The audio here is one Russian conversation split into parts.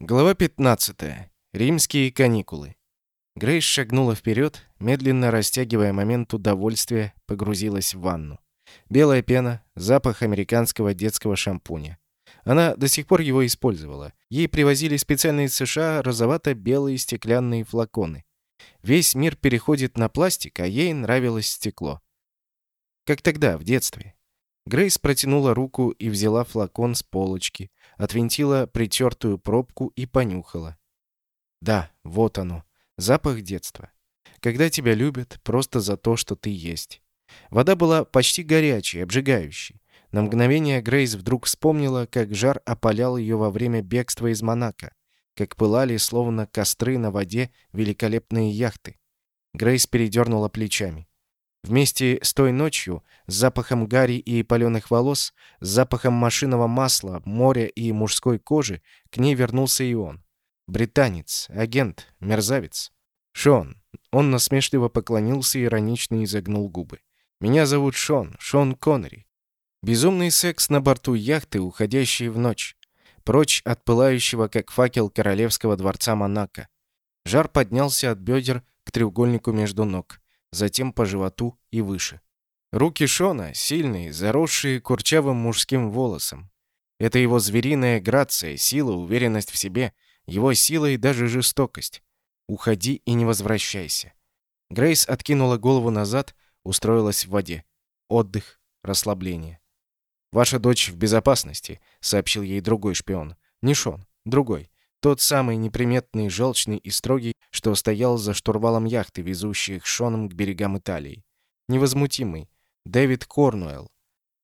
Глава 15. Римские каникулы. Грейс шагнула вперед, медленно растягивая момент удовольствия, погрузилась в ванну. Белая пена, запах американского детского шампуня. Она до сих пор его использовала. Ей привозили специальные из США розовато-белые стеклянные флаконы. Весь мир переходит на пластик, а ей нравилось стекло. Как тогда, в детстве. Грейс протянула руку и взяла флакон с полочки, отвинтила притертую пробку и понюхала. Да, вот оно, запах детства. Когда тебя любят просто за то, что ты есть. Вода была почти горячей, обжигающей. На мгновение Грейс вдруг вспомнила, как жар опалял ее во время бегства из Монако, как пылали, словно костры на воде, великолепные яхты. Грейс передернула плечами. Вместе с той ночью, с запахом гари и паленых волос, с запахом машинного масла, моря и мужской кожи, к ней вернулся и он. Британец, агент, мерзавец. Шон. Он насмешливо поклонился иронично изогнул губы. «Меня зовут Шон, Шон Коннери. Безумный секс на борту яхты, уходящий в ночь. Прочь от пылающего, как факел королевского дворца Монако. Жар поднялся от бедер к треугольнику между ног затем по животу и выше. Руки Шона сильные, заросшие курчавым мужским волосом. Это его звериная грация, сила, уверенность в себе, его сила и даже жестокость. Уходи и не возвращайся. Грейс откинула голову назад, устроилась в воде. Отдых, расслабление. «Ваша дочь в безопасности», — сообщил ей другой шпион. Не Шон, другой. Тот самый неприметный, желчный и строгий, что стоял за штурвалом яхты, везущей их Шоном к берегам Италии. Невозмутимый. Дэвид Корнуэлл.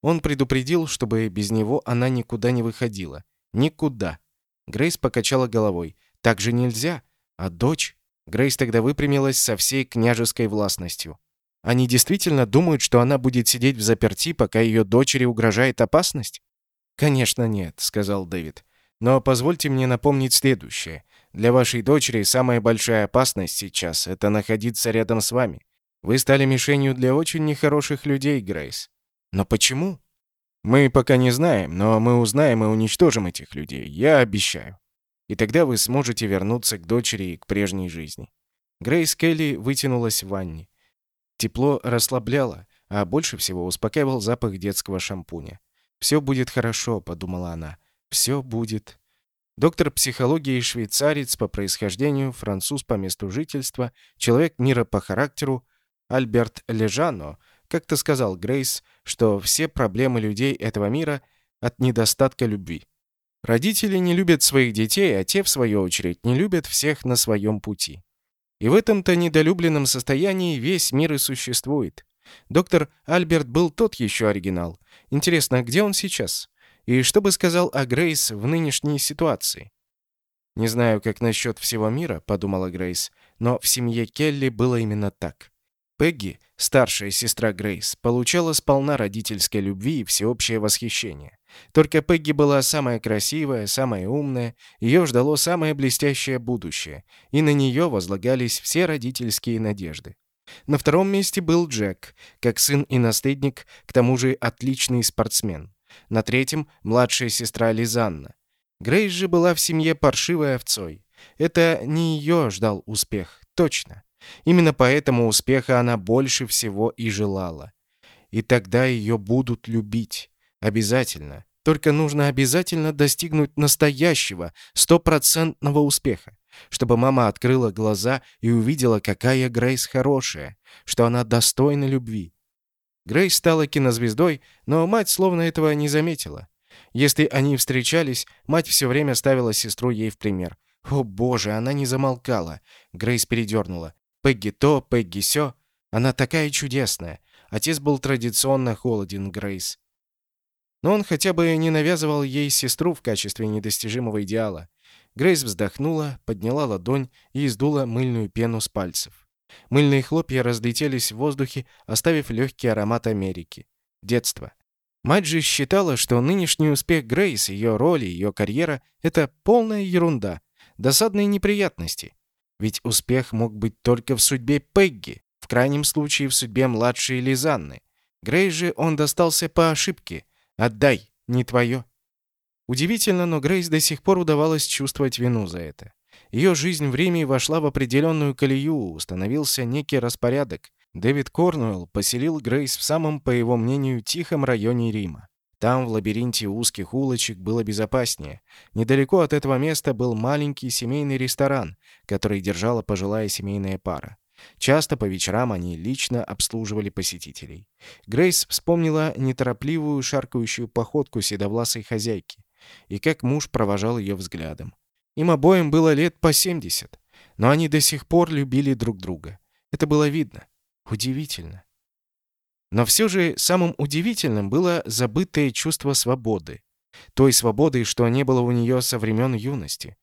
Он предупредил, чтобы без него она никуда не выходила. Никуда. Грейс покачала головой. «Так же нельзя. А дочь?» Грейс тогда выпрямилась со всей княжеской властностью. «Они действительно думают, что она будет сидеть в заперти, пока ее дочери угрожает опасность?» «Конечно нет», — сказал Дэвид. Но позвольте мне напомнить следующее. Для вашей дочери самая большая опасность сейчас — это находиться рядом с вами. Вы стали мишенью для очень нехороших людей, Грейс. Но почему? Мы пока не знаем, но мы узнаем и уничтожим этих людей, я обещаю. И тогда вы сможете вернуться к дочери и к прежней жизни. Грейс Келли вытянулась в ванне. Тепло расслабляло, а больше всего успокаивал запах детского шампуня. «Все будет хорошо», — подумала она все будет. Доктор психологии швейцарец по происхождению, француз по месту жительства, человек мира по характеру, Альберт Лежано, как-то сказал Грейс, что все проблемы людей этого мира от недостатка любви. Родители не любят своих детей, а те, в свою очередь, не любят всех на своем пути. И в этом-то недолюбленном состоянии весь мир и существует. Доктор Альберт был тот еще оригинал. Интересно, где он сейчас? И что бы сказал о Грейс в нынешней ситуации? «Не знаю, как насчет всего мира», — подумала Грейс, но в семье Келли было именно так. Пегги, старшая сестра Грейс, получала сполна родительской любви и всеобщее восхищение. Только Пегги была самая красивая, самая умная, ее ждало самое блестящее будущее, и на нее возлагались все родительские надежды. На втором месте был Джек, как сын и наследник, к тому же отличный спортсмен. На третьем — младшая сестра Лизанна. Грейс же была в семье паршивой овцой. Это не ее ждал успех, точно. Именно поэтому успеха она больше всего и желала. И тогда ее будут любить. Обязательно. Только нужно обязательно достигнуть настоящего, стопроцентного успеха. Чтобы мама открыла глаза и увидела, какая Грейс хорошая, что она достойна любви. Грейс стала кинозвездой, но мать словно этого не заметила. Если они встречались, мать все время ставила сестру ей в пример. О боже, она не замолкала. Грейс передернула. Пегги то, Пегги сё. Она такая чудесная. Отец был традиционно холоден, Грейс. Но он хотя бы не навязывал ей сестру в качестве недостижимого идеала. Грейс вздохнула, подняла ладонь и издула мыльную пену с пальцев. Мыльные хлопья разлетелись в воздухе, оставив легкий аромат Америки. Детство. Мать же считала, что нынешний успех Грейс, ее роль, ее карьера — это полная ерунда, досадные неприятности. Ведь успех мог быть только в судьбе Пегги, в крайнем случае в судьбе младшей Лизанны. Грейс же он достался по ошибке. «Отдай, не твое». Удивительно, но Грейс до сих пор удавалось чувствовать вину за это. Ее жизнь в Риме вошла в определенную колею, установился некий распорядок. Дэвид Корнуэлл поселил Грейс в самом, по его мнению, тихом районе Рима. Там, в лабиринте узких улочек, было безопаснее. Недалеко от этого места был маленький семейный ресторан, который держала пожилая семейная пара. Часто по вечерам они лично обслуживали посетителей. Грейс вспомнила неторопливую шаркающую походку седовласой хозяйки и как муж провожал ее взглядом. Им обоим было лет по 70, но они до сих пор любили друг друга. Это было видно. Удивительно. Но все же самым удивительным было забытое чувство свободы. Той свободы, что не было у нее со времен юности.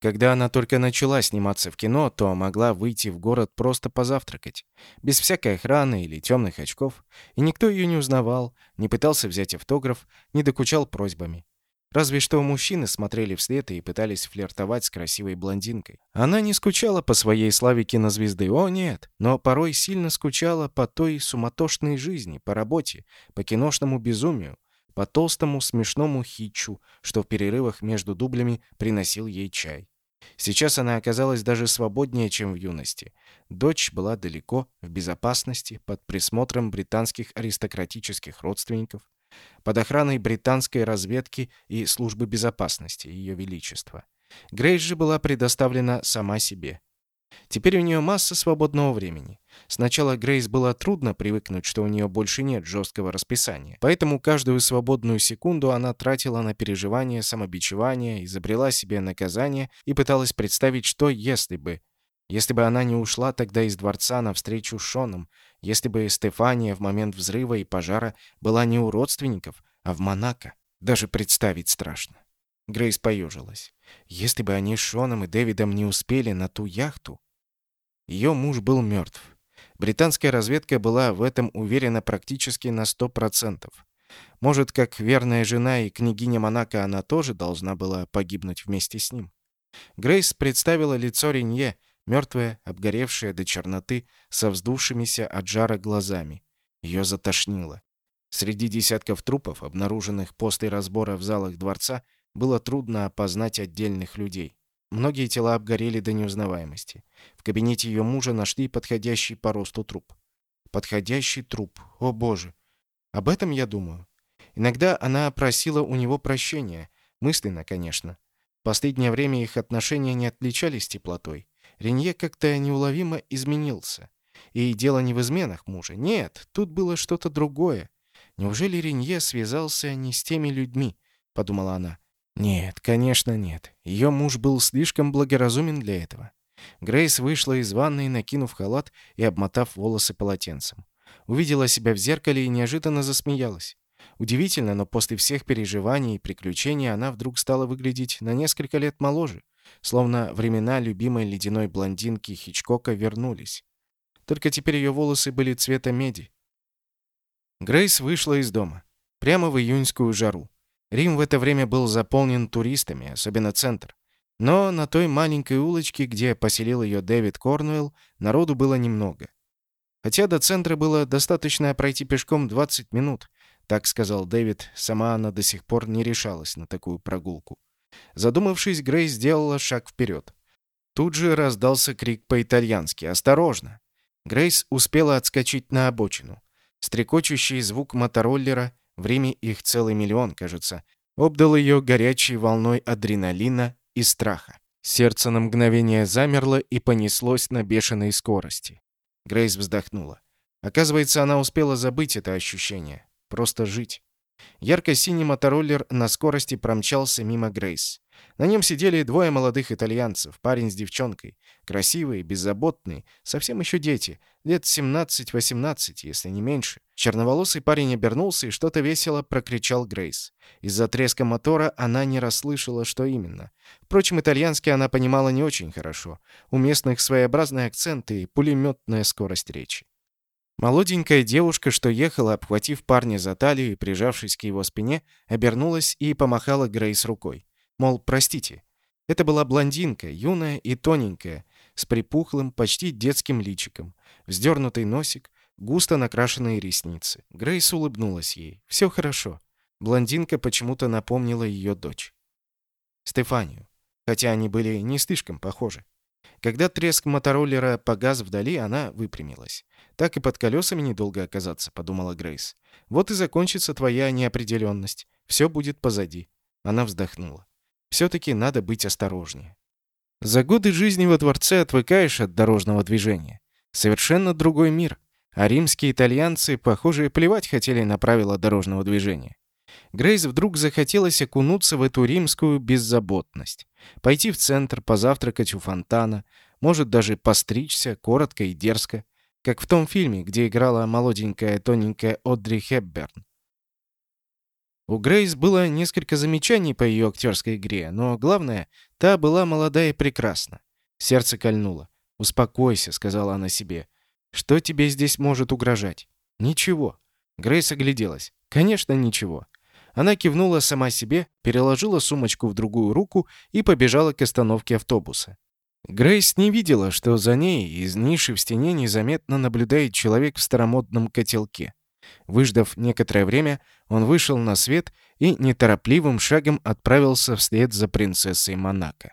Когда она только начала сниматься в кино, то могла выйти в город просто позавтракать, без всякой охраны или темных очков, и никто ее не узнавал, не пытался взять автограф, не докучал просьбами. Разве что мужчины смотрели вслед и пытались флиртовать с красивой блондинкой. Она не скучала по своей славе кинозвезды, о нет, но порой сильно скучала по той суматошной жизни, по работе, по киношному безумию, по толстому смешному хитчу, что в перерывах между дублями приносил ей чай. Сейчас она оказалась даже свободнее, чем в юности. Дочь была далеко, в безопасности, под присмотром британских аристократических родственников под охраной британской разведки и службы безопасности Ее Величества. Грейс же была предоставлена сама себе. Теперь у нее масса свободного времени. Сначала Грейс было трудно привыкнуть, что у нее больше нет жесткого расписания. Поэтому каждую свободную секунду она тратила на переживание, самобичевание, изобрела себе наказание и пыталась представить, что если бы... Если бы она не ушла тогда из дворца навстречу с Шоном, если бы Стефания в момент взрыва и пожара была не у родственников, а в Монако. Даже представить страшно. Грейс поежилась. Если бы они с Шоном и Дэвидом не успели на ту яхту... Ее муж был мертв. Британская разведка была в этом уверена практически на сто процентов. Может, как верная жена и княгиня Монако, она тоже должна была погибнуть вместе с ним. Грейс представила лицо Ренье, мертвая, обгоревшая до черноты, со вздувшимися от жара глазами. Ее затошнило. Среди десятков трупов, обнаруженных после разбора в залах дворца, было трудно опознать отдельных людей. Многие тела обгорели до неузнаваемости. В кабинете ее мужа нашли подходящий по росту труп. Подходящий труп. О боже! Об этом я думаю. Иногда она просила у него прощения. Мысленно, конечно. В последнее время их отношения не отличались теплотой. Ренье как-то неуловимо изменился. И дело не в изменах мужа. Нет, тут было что-то другое. Неужели Ренье связался не с теми людьми? Подумала она. Нет, конечно, нет. Ее муж был слишком благоразумен для этого. Грейс вышла из ванной, накинув халат и обмотав волосы полотенцем. Увидела себя в зеркале и неожиданно засмеялась. Удивительно, но после всех переживаний и приключений она вдруг стала выглядеть на несколько лет моложе. Словно времена любимой ледяной блондинки Хичкока вернулись. Только теперь ее волосы были цвета меди. Грейс вышла из дома. Прямо в июньскую жару. Рим в это время был заполнен туристами, особенно центр. Но на той маленькой улочке, где поселил ее Дэвид Корнуэлл, народу было немного. Хотя до центра было достаточно пройти пешком 20 минут, так сказал Дэвид, сама она до сих пор не решалась на такую прогулку. Задумавшись, Грейс сделала шаг вперед. Тут же раздался крик по-итальянски «Осторожно!». Грейс успела отскочить на обочину. Стрекочущий звук мотороллера, в Риме их целый миллион, кажется, обдал ее горячей волной адреналина и страха. Сердце на мгновение замерло и понеслось на бешеной скорости. Грейс вздохнула. Оказывается, она успела забыть это ощущение. Просто жить. Ярко-синий мотороллер на скорости промчался мимо Грейс. На нем сидели двое молодых итальянцев, парень с девчонкой. Красивые, беззаботные, совсем еще дети, лет 17-18, если не меньше. Черноволосый парень обернулся и что-то весело прокричал Грейс. Из-за треска мотора она не расслышала, что именно. Впрочем, итальянский она понимала не очень хорошо. У местных своеобразный акцент и пулеметная скорость речи. Молоденькая девушка, что ехала, обхватив парня за талию и прижавшись к его спине, обернулась и помахала Грейс рукой. Мол, простите. Это была блондинка, юная и тоненькая, с припухлым, почти детским личиком, вздернутый носик, густо накрашенные ресницы. Грейс улыбнулась ей. «Все хорошо». Блондинка почему-то напомнила ее дочь. Стефанию. Хотя они были не слишком похожи. Когда треск мотороллера погас вдали, она выпрямилась. «Так и под колесами недолго оказаться», — подумала Грейс. «Вот и закончится твоя неопределенность. Все будет позади». Она вздохнула. «Все-таки надо быть осторожнее». За годы жизни во дворце отвыкаешь от дорожного движения. Совершенно другой мир. А римские итальянцы, похоже, плевать хотели на правила дорожного движения. Грейс вдруг захотелось окунуться в эту римскую беззаботность. Пойти в центр, позавтракать у фонтана, может даже постричься, коротко и дерзко, как в том фильме, где играла молоденькая тоненькая Одри Хепберн. У Грейс было несколько замечаний по ее актерской игре, но главное, та была молодая и прекрасна. Сердце кольнуло. «Успокойся», — сказала она себе. «Что тебе здесь может угрожать?» «Ничего». Грейс огляделась. «Конечно, ничего». Она кивнула сама себе, переложила сумочку в другую руку и побежала к остановке автобуса. Грейс не видела, что за ней из ниши в стене незаметно наблюдает человек в старомодном котелке. Выждав некоторое время, он вышел на свет и неторопливым шагом отправился вслед за принцессой Монако.